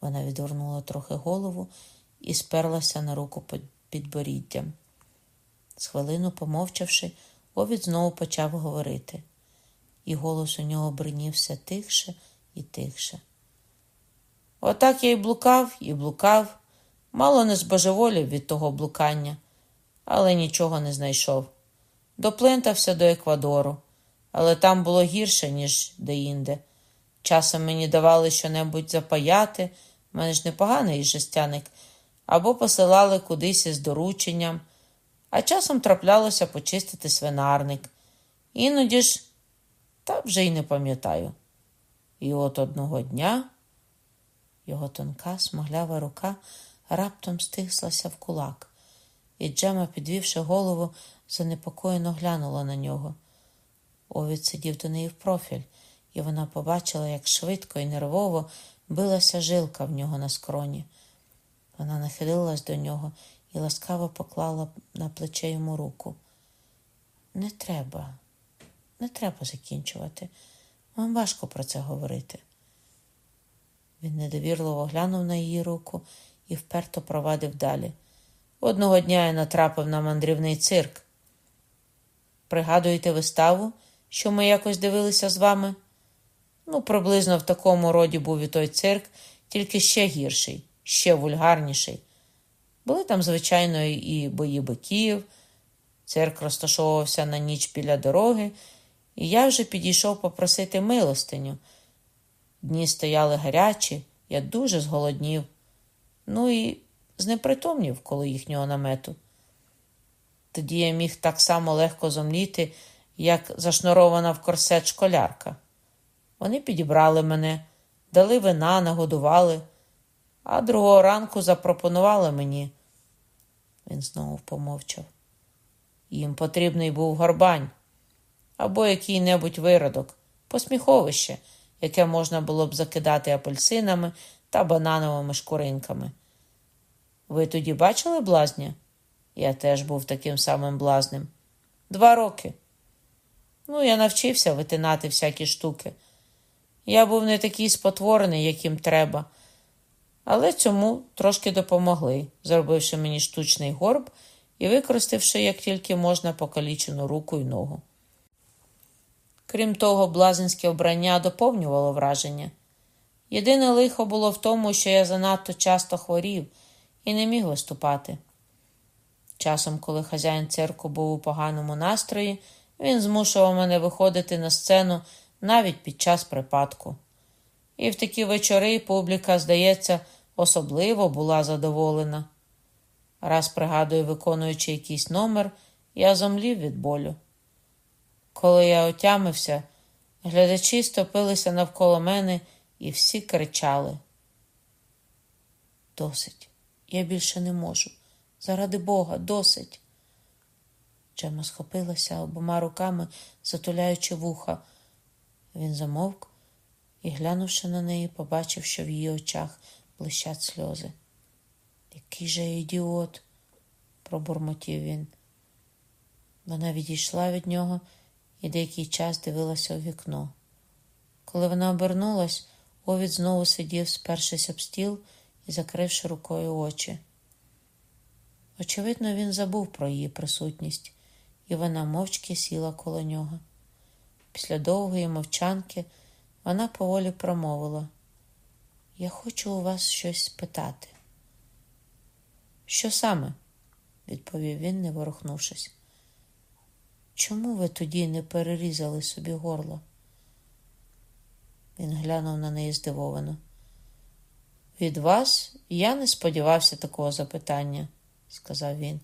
Вона відвернула трохи голову і сперлася на руку під підборіддям. З хвилину помовчавши, Овід знову почав говорити, і голос у нього бринів все тихше і тихше. Отак я й блукав, і блукав, мало не збожеволів від того блукання, але нічого не знайшов. Доплентався до Еквадору, але там було гірше, ніж деінде. Часом мені давали щонебудь запаяти, в мене ж непоганий жестяник, або посилали кудись із дорученням а часом траплялося почистити свинарник. Іноді ж, та вже й не пам'ятаю. І от одного дня його тонка, смоглява рука раптом стислася в кулак, і Джема, підвівши голову, занепокоєно глянула на нього. Овід сидів до неї в профіль, і вона побачила, як швидко і нервово билася жилка в нього на скроні. Вона нахилилась до нього і ласкаво поклала на плече йому руку. Не треба, не треба закінчувати. Вам важко про це говорити. Він недовірливо глянув на її руку і вперто провадив далі. Одного дня я натрапив на мандрівний цирк. Пригадуєте виставу, що ми якось дивилися з вами? Ну, приблизно в такому роді був і той цирк, тільки ще гірший, ще вульгарніший. Були там, звичайно, і бої биків, цирк розташовувався на ніч біля дороги, і я вже підійшов попросити милостиню. Дні стояли гарячі, я дуже зголоднів, ну і знепритомнів коло їхнього намету. Тоді я міг так само легко зомліти, як зашнурована в корсет школярка. Вони підібрали мене, дали вина, нагодували а другого ранку запропонували мені. Він знову помовчав. Їм потрібний був горбань або який-небудь виродок, посміховище, яке можна було б закидати апельсинами та банановими шкуринками. Ви тоді бачили блазня? Я теж був таким самим блазнем. Два роки. Ну, я навчився витинати всякі штуки. Я був не такий спотворений, яким треба. Але цьому трошки допомогли, зробивши мені штучний горб і використавши, як тільки можна, покалічену руку й ногу. Крім того, блазенське обрання доповнювало враження. Єдине лихо було в тому, що я занадто часто хворів і не міг виступати. Часом, коли хазяїн цирку був у поганому настрої, він змушував мене виходити на сцену навіть під час припадку. І в такі вечори публіка, здається, особливо була задоволена. Раз, пригадую, виконуючи якийсь номер, я зомлів від болю. Коли я отямився, глядачі стопилися навколо мене і всі кричали. Досить, я більше не можу. Заради Бога, досить. Джема схопилася обома руками, затуляючи вуха. Він замовк і, глянувши на неї, побачив, що в її очах блищать сльози. Який же ідіот, пробурмотів він. Вона відійшла від нього і деякий час дивилася у вікно. Коли вона обернулась, Овід знову сидів, спершись об стіл і закривши рукою очі. Очевидно, він забув про її присутність, і вона мовчки сіла коло нього. Після довгої мовчанки вона поволі промовила: Я хочу у вас щось спитати. Що саме? відповів він, не ворухнувшись. Чому ви тоді не перерізали собі горло? Він глянув на неї здивовано. Від вас я не сподівався такого запитання, сказав він.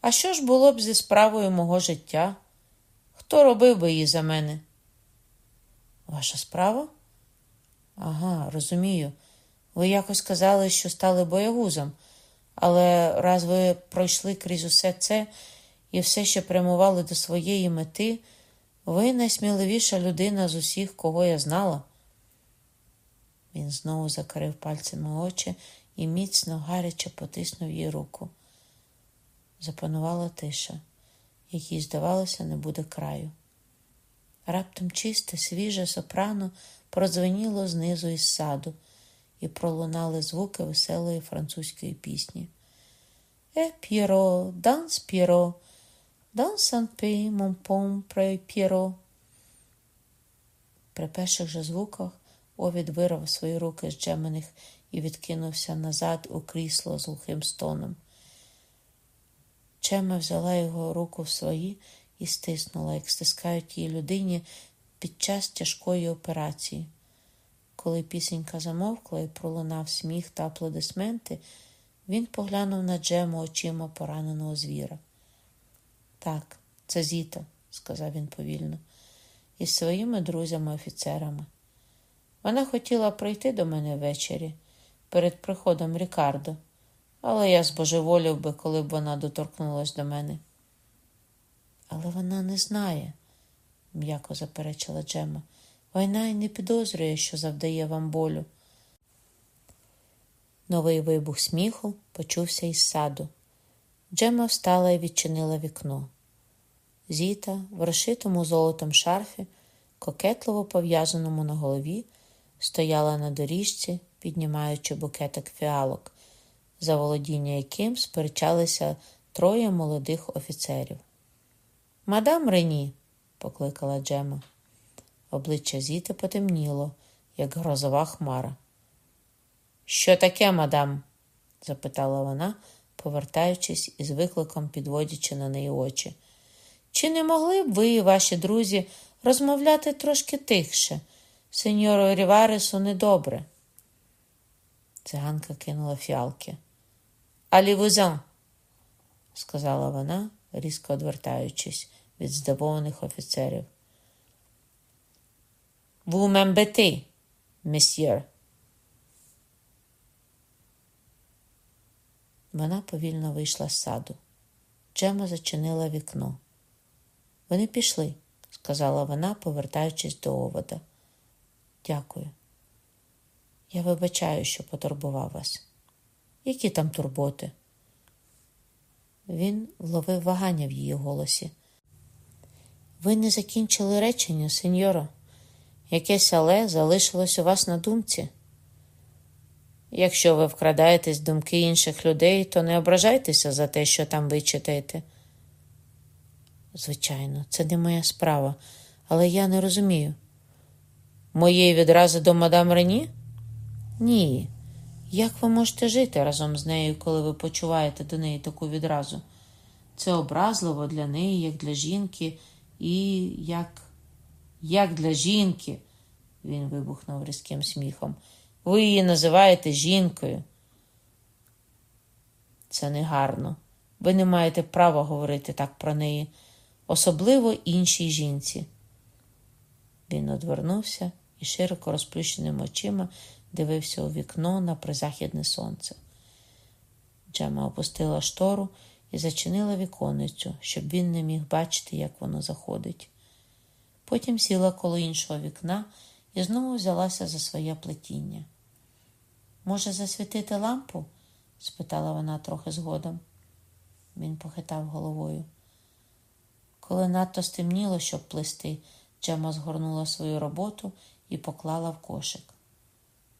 А що ж було б зі справою мого життя? Хто робив би її за мене? Ваша справа? Ага, розумію. Ви якось казали, що стали боягузом, але раз ви пройшли крізь усе це і все ще прямували до своєї мети, ви найсміливіша людина з усіх, кого я знала. Він знову закрив пальцями очі і міцно, гаряче потиснув їй руку. Запанувала тиша, якій, здавалося, не буде краю. Раптом чисте, свіже сопрано продзвеніло знизу із саду, і пролунали звуки веселої французької пісні. Е, п'єро, данс п'єро, данс анпі, монпом пре п'єро. При перших же звуках Овід вирвав свої руки з Джеминих і відкинувся назад у крісло з глухим стоном. Чема взяла його руку в свої і стиснула, як стискають її людині під час тяжкої операції. Коли пісенька замовкла і пролунав сміх та аплодисменти, він поглянув на Джему очима пораненого звіра. Так, це Зіта, сказав він повільно, із своїми друзями-офіцерами. Вона хотіла прийти до мене ввечері перед приходом Рікардо, але я збожеволів би, коли б вона доторкнулась до мене. Але вона не знає, м'яко заперечила Джема. Війна й не підозрює, що завдає вам болю. Новий вибух сміху почувся із саду. Джема встала і відчинила вікно. Зіта, в розшитому золотом шарфі, кокетливо пов'язаному на голові, стояла на доріжці, піднімаючи букетик фіалок, за володіння яким сперечалися троє молодих офіцерів. Мадам Рені, покликала Джема. Обличчя Зіти потемніло, як грозова хмара. Що таке, мадам? запитала вона, повертаючись із викликом, підводячи на неї очі. Чи не могли б ви і ваші друзі розмовляти трошки тихше? Сеньору Ріваресу недобре. Циганка кинула фіалки. Алівузан, сказала вона, різко одвертаючись від здивованих офіцерів. Ву мембети, месьєр. Вона повільно вийшла з саду. Джема зачинила вікно. Вони пішли, сказала вона, повертаючись до овода. Дякую. Я вибачаю, що потурбував вас. Які там турботи? Він вловив вагання в її голосі. Ви не закінчили речення, сеньоро. Якесь але залишилось у вас на думці. Якщо ви вкрадаєтесь в думки інших людей, то не ображайтеся за те, що там ви читаєте. Звичайно, це не моя справа, Але я не розумію. Моєї відрази до мадам Рені? Ні. Як ви можете жити разом з нею, коли ви почуваєте до неї таку відразу? Це образливо для неї, як для жінки, і як Як для жінки, він вибухнув різким сміхом. Ви її називаєте жінкою. Це негарно. Ви не маєте права говорити так про неї, особливо іншій жінці. Він одвернувся і широко розплющеними очима дивився у вікно на призахідне сонце. Джема опустила штору і зачинила віконницю, щоб він не міг бачити, як воно заходить. Потім сіла коло іншого вікна і знову взялася за своє плетіння. Може, засвітити лампу? спитала вона трохи згодом. Він похитав головою. Коли надто стемніло, щоб плести, Джема згорнула свою роботу і поклала в кошик.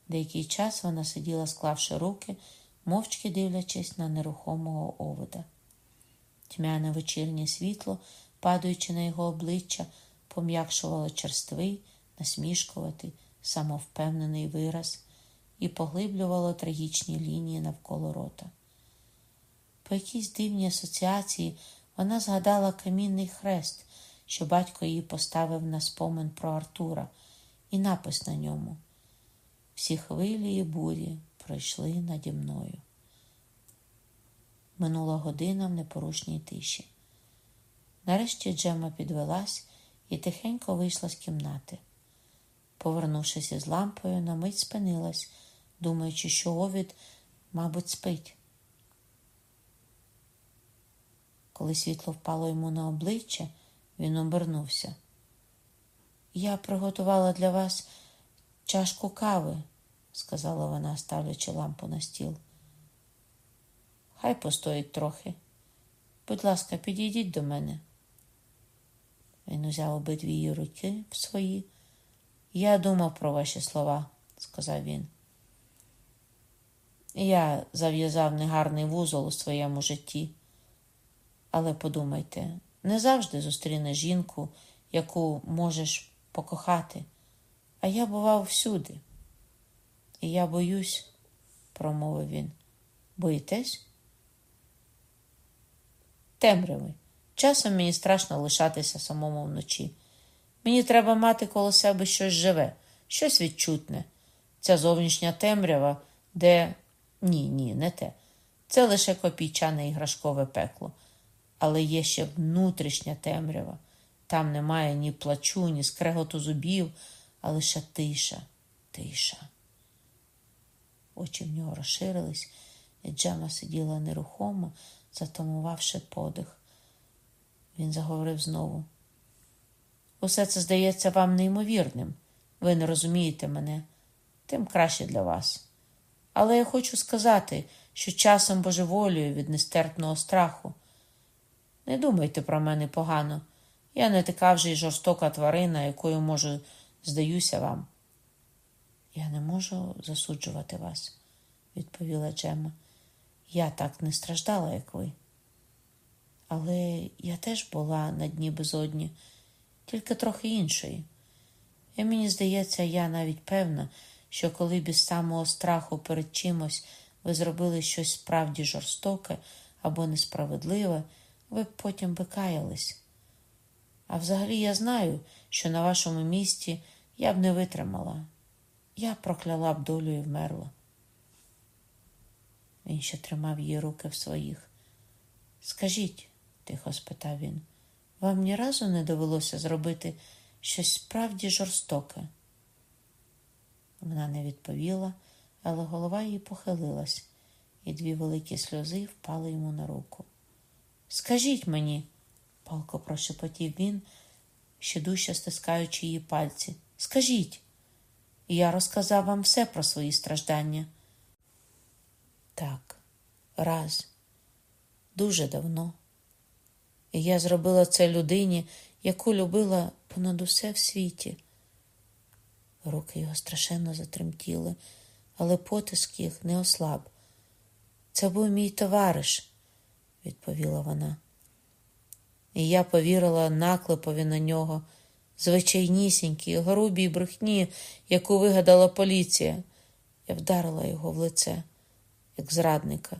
Деякий час вона сиділа, склавши руки, мовчки дивлячись на нерухомого овода. Тьмяне вечірнє світло, падаючи на його обличчя, пом'якшувало черствий, насмішкуватий, самовпевнений вираз і поглиблювало трагічні лінії навколо рота. По якійсь дивній асоціації вона згадала камінний хрест, що батько її поставив на спомин про Артура, і напис на ньому. Всі хвилі і бурі пройшли наді мною. Минула година в непорушній тиші. Нарешті Джема підвелась і тихенько вийшла з кімнати. Повернувшись із лампою, на мить спинилась, думаючи, що Овід, мабуть, спить. Коли світло впало йому на обличчя, він обернувся. Я приготувала для вас чашку кави, сказала вона, ставлячи лампу на стіл. Хай постоїть трохи. Будь ласка, підійдіть до мене. Він узяв обидві її руки в свої. Я думав про ваші слова, сказав він. Я зав'язав негарний вузол у своєму житті. Але подумайте, не завжди зустріне жінку, яку можеш покохати, а я бував всюди. І я боюсь, промовив він. Боїтесь? Темряви. Часом мені страшно лишатися самому вночі. Мені треба мати коло себе щось живе, щось відчутне. Ця зовнішня темрява, де ні, ні, не те. Це лише копійчане іграшкове пекло. Але є ще внутрішня темрява. Там немає ні плачу, ні скреготу зубів, а лише тиша, тиша. Очі в нього розширились, і Джема сиділа нерухомо, затамувавши подих. Він заговорив знову. Усе це здається вам неймовірним. Ви не розумієте мене, тим краще для вас. Але я хочу сказати, що часом божеволюю від нестерпного страху. Не думайте про мене погано. Я не така вже й жорстока тварина, якою можу, здаюся вам. Я не можу засуджувати вас, відповіла Джема. Я так не страждала, як ви. Але я теж була на дні безодні, тільки трохи іншої. І мені здається, я навіть певна, що коли без самого страху перед чимось ви зробили щось справді жорстоке або несправедливе, ви б потім би каялись. А взагалі я знаю, що на вашому місці я б не витримала. Я прокляла б долю і вмерла. Він ще тримав її руки в своїх. Скажіть, тихо спитав він, вам ні разу не довелося зробити щось справді жорстоке? Вона не відповіла, але голова її похилилась, і дві великі сльози впали йому на руку. Скажіть мені, палко прошепотів він, ще дужче стискаючи її пальці. Скажіть, я розказав вам все про свої страждання. Так, раз, дуже давно. І я зробила це людині, яку любила понад усе в світі. Руки його страшенно затремтіли, але потиск їх не ослаб. Це був мій товариш, відповіла вона. І я повірила наклепові на нього, звичайнісінькій, грубій брехні, яку вигадала поліція. Я вдарила його в лице, як зрадника,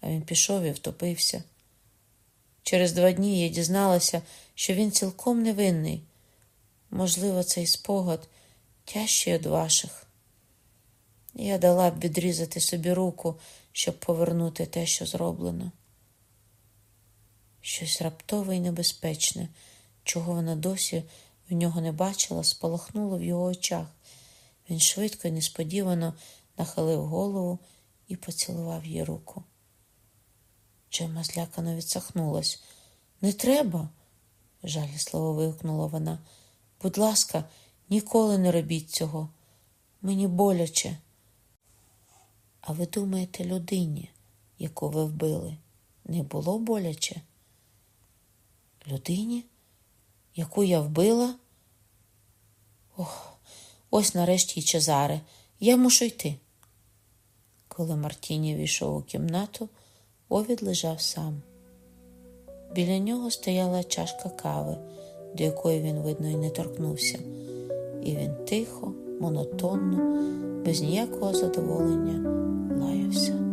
а він пішов і втопився. Через два дні я дізналася, що він цілком невинний. Можливо, цей спогад тяжчий від ваших. Я дала б відрізати собі руку, щоб повернути те, що зроблено. Щось раптове і небезпечне, чого вона досі в нього не бачила, спалахнуло в його очах. Він швидко і несподівано нахилив голову і поцілував її руку. Джема злякано відсахнулась. Не треба, жалісливо вигукнула вона. Будь ласка, ніколи не робіть цього. Мені боляче. А ви думаєте, людині, яку ви вбили, не було боляче? Людині, яку я вбила? Ох, ось нарешті й Чезаре. Я мушу йти. Коли Мартіні війшов у кімнату, Овід лежав сам. Біля нього стояла чашка кави, до якої він, видно, і не торкнувся, і він тихо, монотонно, без ніякого задоволення лаявся.